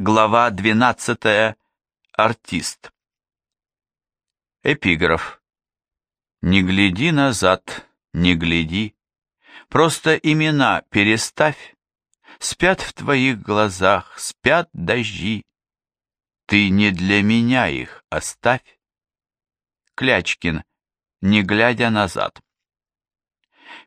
Глава 12. Артист. Эпиграф. Не гляди назад, не гляди. Просто имена переставь. Спят в твоих глазах, спят дожди. Ты не для меня их оставь. Клячкин, не глядя назад.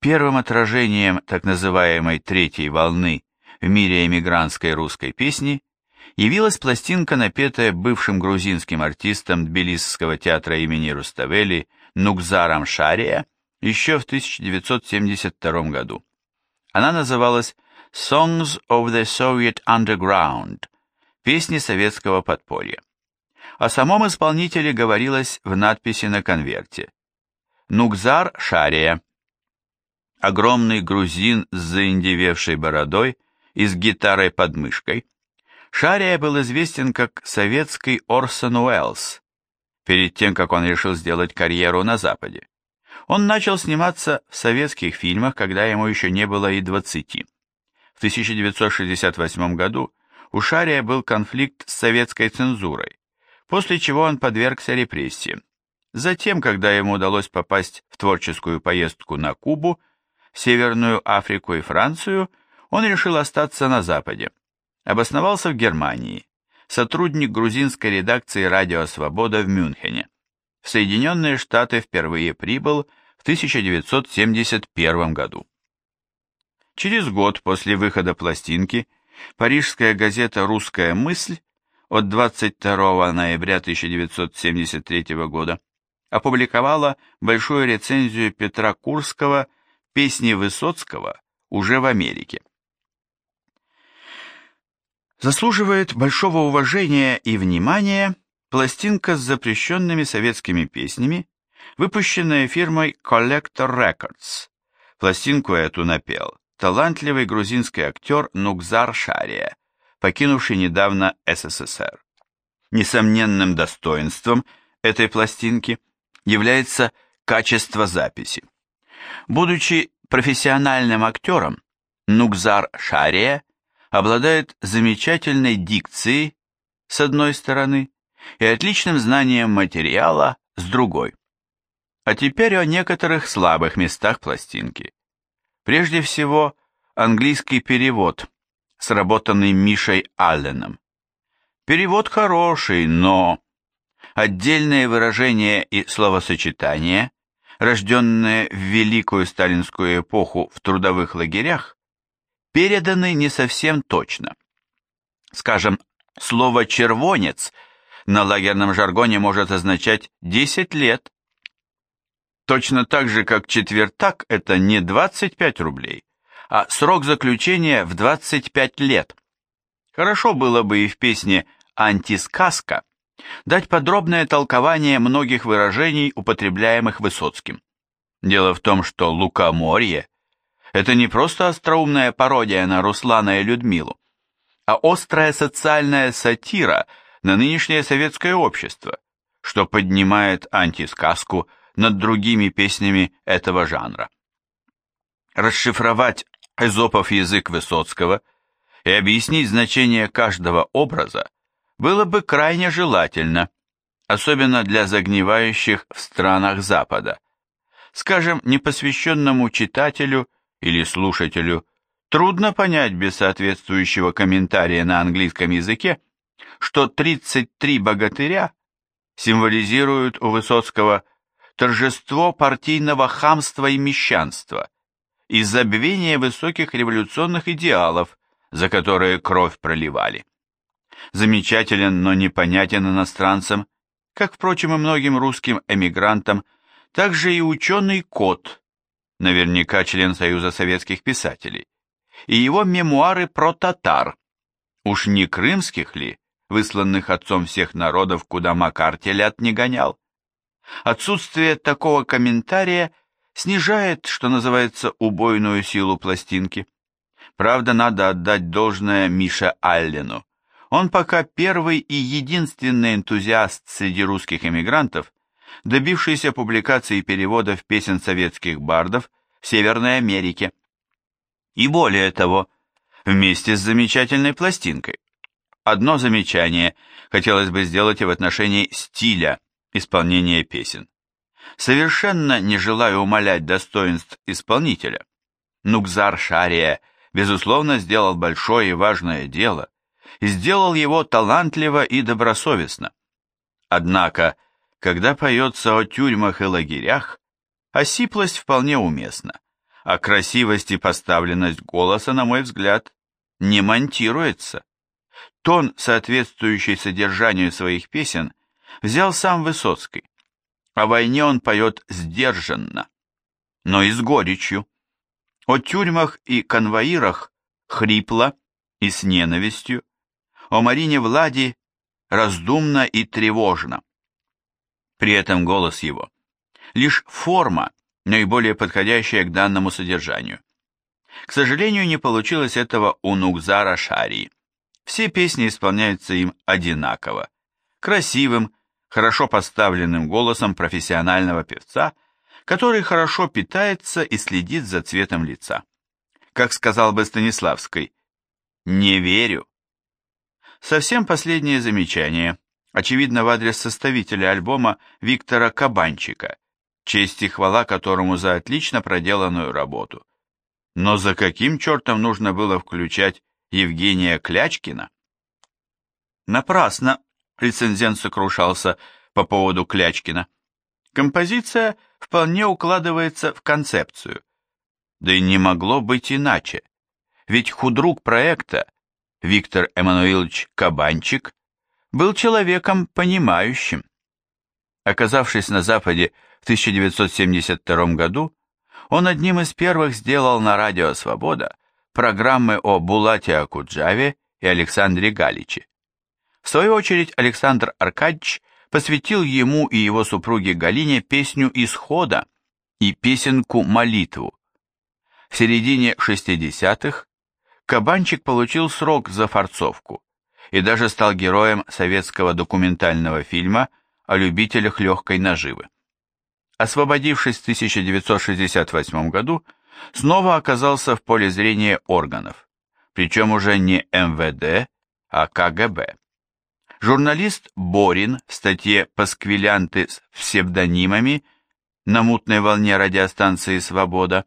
Первым отражением так называемой третьей волны в мире эмигрантской русской песни явилась пластинка, напетая бывшим грузинским артистом Тбилисского театра имени Руставели Нукзаром Шария еще в 1972 году. Она называлась «Songs of the Soviet Underground» – «Песни советского подполья». О самом исполнителе говорилось в надписи на конверте. Нукзар Шария. Огромный грузин с заиндевевшей бородой и с гитарой под мышкой. Шария был известен как советский Орсон Уэллс, перед тем, как он решил сделать карьеру на Западе. Он начал сниматься в советских фильмах, когда ему еще не было и 20. В 1968 году у Шария был конфликт с советской цензурой, после чего он подвергся репрессиям. Затем, когда ему удалось попасть в творческую поездку на Кубу, Северную Африку и Францию, он решил остаться на Западе. Обосновался в Германии, сотрудник грузинской редакции «Радио Свобода» в Мюнхене. В Соединенные Штаты впервые прибыл в 1971 году. Через год после выхода пластинки парижская газета «Русская мысль» от 22 ноября 1973 года опубликовала большую рецензию Петра Курского «Песни Высоцкого» уже в Америке. Заслуживает большого уважения и внимания пластинка с запрещенными советскими песнями, выпущенная фирмой Collector Records. Пластинку эту напел талантливый грузинский актер Нукзар Шария, покинувший недавно СССР. Несомненным достоинством этой пластинки является качество записи. Будучи профессиональным актером, Нукзар Шария обладает замечательной дикцией, с одной стороны, и отличным знанием материала, с другой. А теперь о некоторых слабых местах пластинки. Прежде всего, английский перевод, сработанный Мишей Алленом. Перевод хороший, но отдельные выражения и словосочетания, рожденные в великую сталинскую эпоху в трудовых лагерях, переданы не совсем точно. Скажем, слово «червонец» на лагерном жаргоне может означать 10 лет, Точно так же, как четвертак – это не 25 рублей, а срок заключения в 25 лет. Хорошо было бы и в песне «Антисказка» дать подробное толкование многих выражений, употребляемых Высоцким. Дело в том, что «Лукоморье» – это не просто остроумная пародия на Руслана и Людмилу, а острая социальная сатира на нынешнее советское общество, что поднимает антисказку – над другими песнями этого жанра. Расшифровать Эзопов язык Высоцкого и объяснить значение каждого образа было бы крайне желательно, особенно для загнивающих в странах Запада. Скажем, непосвященному читателю или слушателю трудно понять без соответствующего комментария на английском языке, что 33 богатыря символизируют у Высоцкого торжество партийного хамства и мещанства и забвение высоких революционных идеалов, за которые кровь проливали. Замечателен, но непонятен иностранцам, как, впрочем, и многим русским эмигрантам, также и ученый Кот, наверняка член Союза советских писателей, и его мемуары про татар, уж не крымских ли, высланных отцом всех народов, куда Макар телят не гонял. Отсутствие такого комментария снижает, что называется, убойную силу пластинки. Правда, надо отдать должное Мише Аллену. Он пока первый и единственный энтузиаст среди русских эмигрантов, добившийся публикации переводов песен советских бардов в Северной Америке. И более того, вместе с замечательной пластинкой, одно замечание хотелось бы сделать и в отношении стиля исполнения песен. Совершенно не желаю умалять достоинств исполнителя. Нукзар Шария, безусловно, сделал большое и важное дело, и сделал его талантливо и добросовестно. Однако, когда поется о тюрьмах и лагерях, осиплость вполне уместна, а красивость и поставленность голоса, на мой взгляд, не монтируется. Тон, соответствующий содержанию своих песен, взял сам Высоцкий. О войне он поет сдержанно, но и с горечью. О тюрьмах и конвоирах хрипло и с ненавистью. О Марине Влади раздумно и тревожно. При этом голос его лишь форма, наиболее подходящая к данному содержанию. К сожалению, не получилось этого у Нукзара Шарии. Все песни исполняются им одинаково, красивым, хорошо поставленным голосом профессионального певца, который хорошо питается и следит за цветом лица. Как сказал бы Станиславский, «Не верю». Совсем последнее замечание, очевидно в адрес составителя альбома Виктора Кабанчика, честь и хвала которому за отлично проделанную работу. Но за каким чертом нужно было включать Евгения Клячкина? Напрасно рецензент сокрушался по поводу Клячкина. Композиция вполне укладывается в концепцию. Да и не могло быть иначе. Ведь худрук проекта, Виктор Эммануилович Кабанчик, был человеком понимающим. Оказавшись на Западе в 1972 году, он одним из первых сделал на радио «Свобода» программы о Булате Акуджаве и Александре Галиче. В свою очередь Александр Аркадьевич посвятил ему и его супруге Галине песню «Исхода» и песенку «Молитву». В середине 60-х Кабанчик получил срок за форцовку и даже стал героем советского документального фильма о любителях легкой наживы. Освободившись в 1968 году, снова оказался в поле зрения органов, причем уже не МВД, а КГБ. Журналист Борин в статье «Пасквилянты с псевдонимами» на мутной волне радиостанции «Свобода»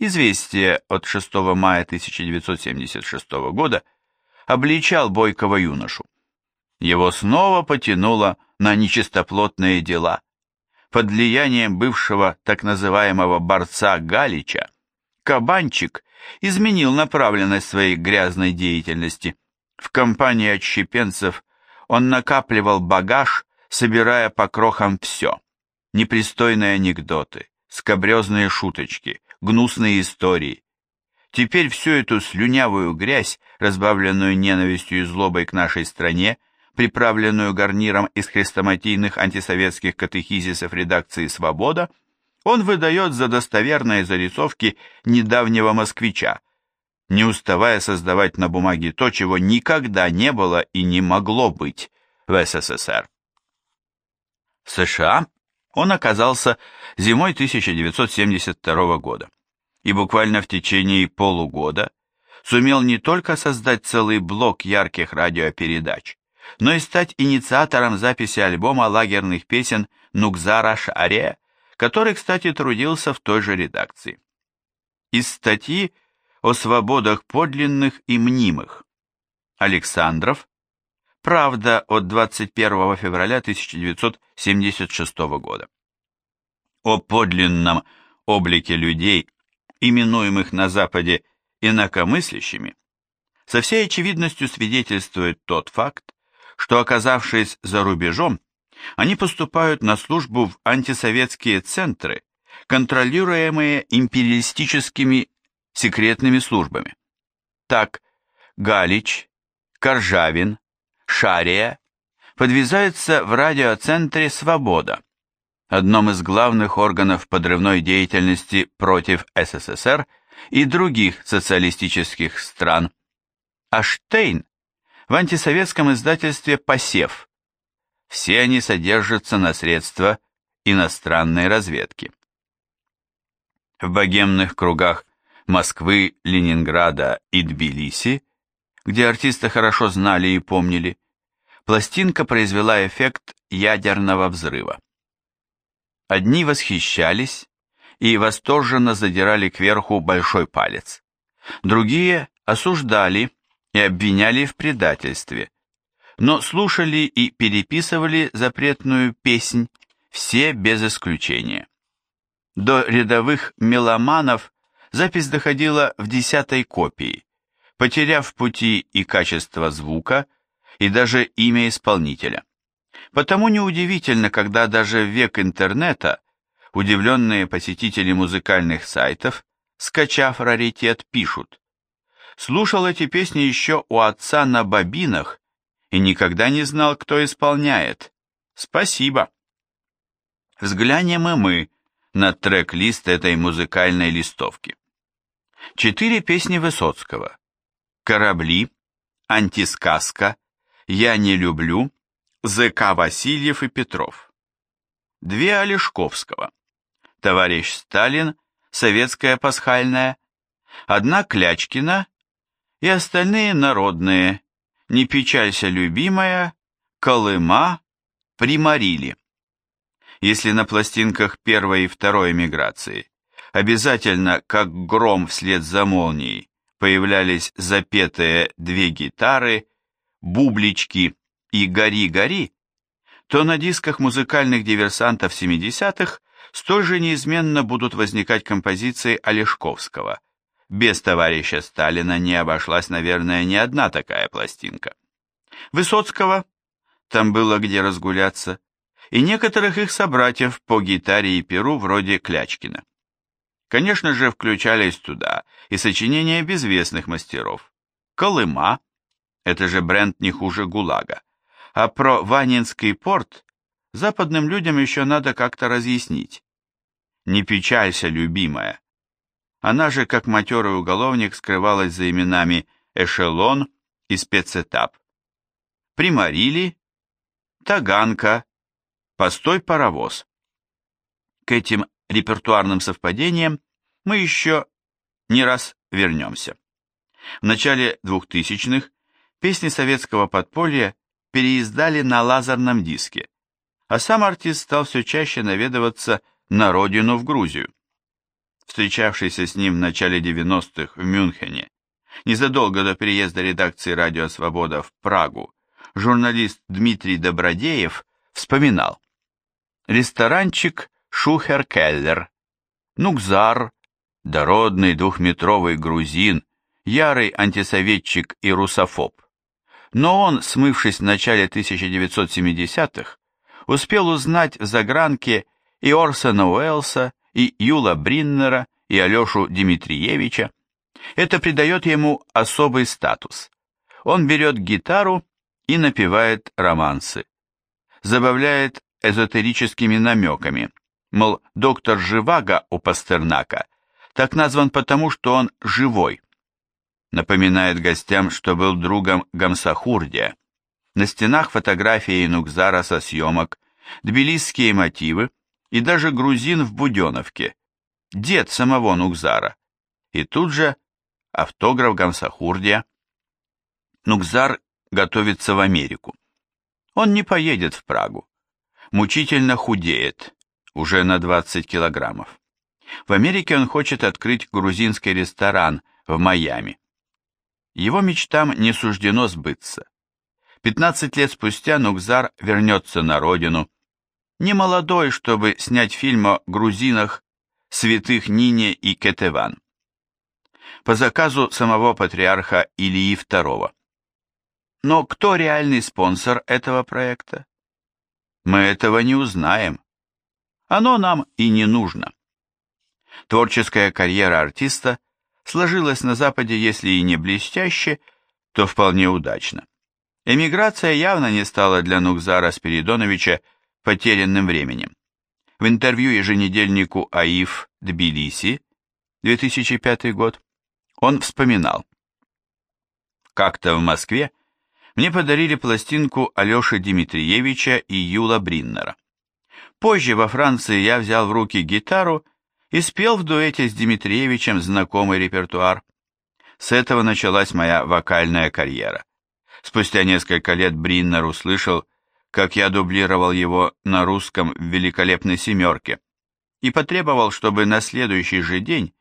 Известие от 6 мая 1976 года обличал бойкого юношу. Его снова потянуло на нечистоплотные дела. Под влиянием бывшего так называемого борца Галича Кабанчик изменил направленность своей грязной деятельности. В компании отщепенцев он накапливал багаж, собирая по крохам все. Непристойные анекдоты, скобрезные шуточки, гнусные истории. Теперь всю эту слюнявую грязь, разбавленную ненавистью и злобой к нашей стране, приправленную гарниром из хрестоматийных антисоветских катехизисов редакции «Свобода», он выдает за достоверные зарисовки недавнего москвича, не уставая создавать на бумаге то, чего никогда не было и не могло быть в СССР. В США он оказался зимой 1972 года и буквально в течение полугода сумел не только создать целый блок ярких радиопередач, но и стать инициатором записи альбома лагерных песен Нукзара Шаре, который, кстати, трудился в той же редакции. Из статьи о свободах подлинных и мнимых. Александров. Правда от 21 февраля 1976 года. О подлинном облике людей, именуемых на Западе инакомыслящими, со всей очевидностью свидетельствует тот факт, что, оказавшись за рубежом, они поступают на службу в антисоветские центры, контролируемые империалистическими секретными службами. Так, Галич, Коржавин, Шария подвязаются в радиоцентре «Свобода», одном из главных органов подрывной деятельности против СССР и других социалистических стран, а Штейн в антисоветском издательстве «Посев». Все они содержатся на средства иностранной разведки. В богемных кругах Москвы, Ленинграда и Тбилиси где артиста хорошо знали и помнили, пластинка произвела эффект ядерного взрыва. Одни восхищались и восторженно задирали кверху большой палец. Другие осуждали и обвиняли в предательстве, но слушали и переписывали запретную песнь все без исключения. До рядовых меломанов запись доходила в десятой копии, потеряв пути и качество звука, и даже имя исполнителя. Потому неудивительно, когда даже в век интернета удивленные посетители музыкальных сайтов, скачав раритет, пишут «Слушал эти песни еще у отца на бобинах и никогда не знал, кто исполняет. Спасибо!» Взглянем и мы на трек-лист этой музыкальной листовки. Четыре песни Высоцкого. «Корабли», «Антисказка», «Я не люблю», «ЗК Васильев и Петров». Две Олешковского. «Товарищ Сталин», «Советская пасхальная», одна Клячкина и остальные народные «Не печалься, любимая», «Колыма», «Приморили». Если на пластинках первой и второй эмиграции обязательно, как гром вслед за молнией, появлялись запетые две гитары, бублички и «Гори-гори», то на дисках музыкальных диверсантов 70-х столь же неизменно будут возникать композиции Олешковского. Без товарища Сталина не обошлась, наверное, ни одна такая пластинка. Высоцкого, там было где разгуляться, и некоторых их собратьев по гитаре и перу вроде Клячкина. Конечно же, включались туда и сочинения безвестных мастеров. Колыма, это же бренд не хуже ГУЛАГа. А про Ванинский порт западным людям еще надо как-то разъяснить. Не печалься, любимая. Она же, как матерый уголовник, скрывалась за именами Эшелон и Спецэтап. Приморили, Таганка, Постой паровоз. К этим репертуарным совпадениям мы еще не раз вернемся. В начале 2000-х песни советского подполья переиздали на лазерном диске, а сам артист стал все чаще наведываться на родину в Грузию. Встречавшийся с ним в начале 90-х в Мюнхене, незадолго до переезда редакции «Радио Свобода» в Прагу, журналист Дмитрий Добродеев вспоминал. Ресторанчик Шухер-Келлер, Нукзар, дородный двухметровый грузин, ярый антисоветчик и русофоб. Но он, смывшись в начале 1970-х, успел узнать в загранке и Орсона Уэллса, и Юла Бриннера, и Алешу Дмитриевича. Это придает ему особый статус. Он берет гитару и напевает романсы. Забавляет эзотерическими намеками, мол, доктор Живаго у Пастернака так назван потому, что он живой. Напоминает гостям, что был другом Гамсахурдия. На стенах фотографии Нукзара со съемок, тбилисские мотивы и даже грузин в Буденовке, дед самого Нукзара. И тут же автограф Гамсахурдия. Нукзар готовится в Америку. Он не поедет в Прагу мучительно худеет, уже на 20 килограммов. В Америке он хочет открыть грузинский ресторан в Майами. Его мечтам не суждено сбыться. 15 лет спустя Нукзар вернется на родину, не молодой, чтобы снять фильм о грузинах святых Нине и Кетеван. По заказу самого патриарха Илии II. Но кто реальный спонсор этого проекта? мы этого не узнаем. Оно нам и не нужно. Творческая карьера артиста сложилась на Западе, если и не блестяще, то вполне удачно. Эмиграция явно не стала для Нукзара Спиридоновича потерянным временем. В интервью еженедельнику АИФ Тбилиси, 2005 год, он вспоминал. Как-то в Москве мне подарили пластинку Алеши Дмитриевича и Юла Бриннера. Позже во Франции я взял в руки гитару и спел в дуэте с Дмитриевичем знакомый репертуар. С этого началась моя вокальная карьера. Спустя несколько лет Бриннер услышал, как я дублировал его на русском в «Великолепной семерке», и потребовал, чтобы на следующий же день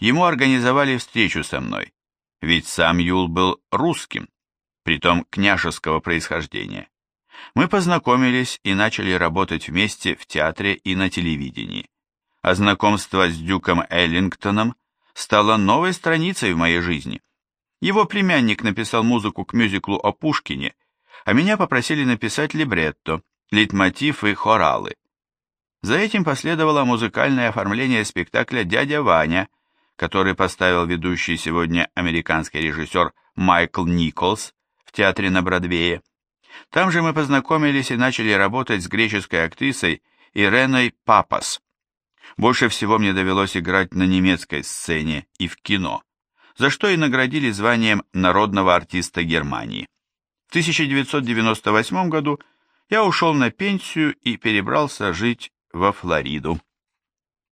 ему организовали встречу со мной, ведь сам Юл был русским, притом княжеского происхождения. Мы познакомились и начали работать вместе в театре и на телевидении. А знакомство с Дюком Эллингтоном стало новой страницей в моей жизни. Его племянник написал музыку к мюзиклу о Пушкине, а меня попросили написать либретто, лейтмотив и хоралы. За этим последовало музыкальное оформление спектакля «Дядя Ваня», который поставил ведущий сегодня американский режиссер Майкл Николс в театре на Бродвее. Там же мы познакомились и начали работать с греческой актрисой Иреной Папас. Больше всего мне довелось играть на немецкой сцене и в кино, за что и наградили званием народного артиста Германии. В 1998 году я ушел на пенсию и перебрался жить во Флориду.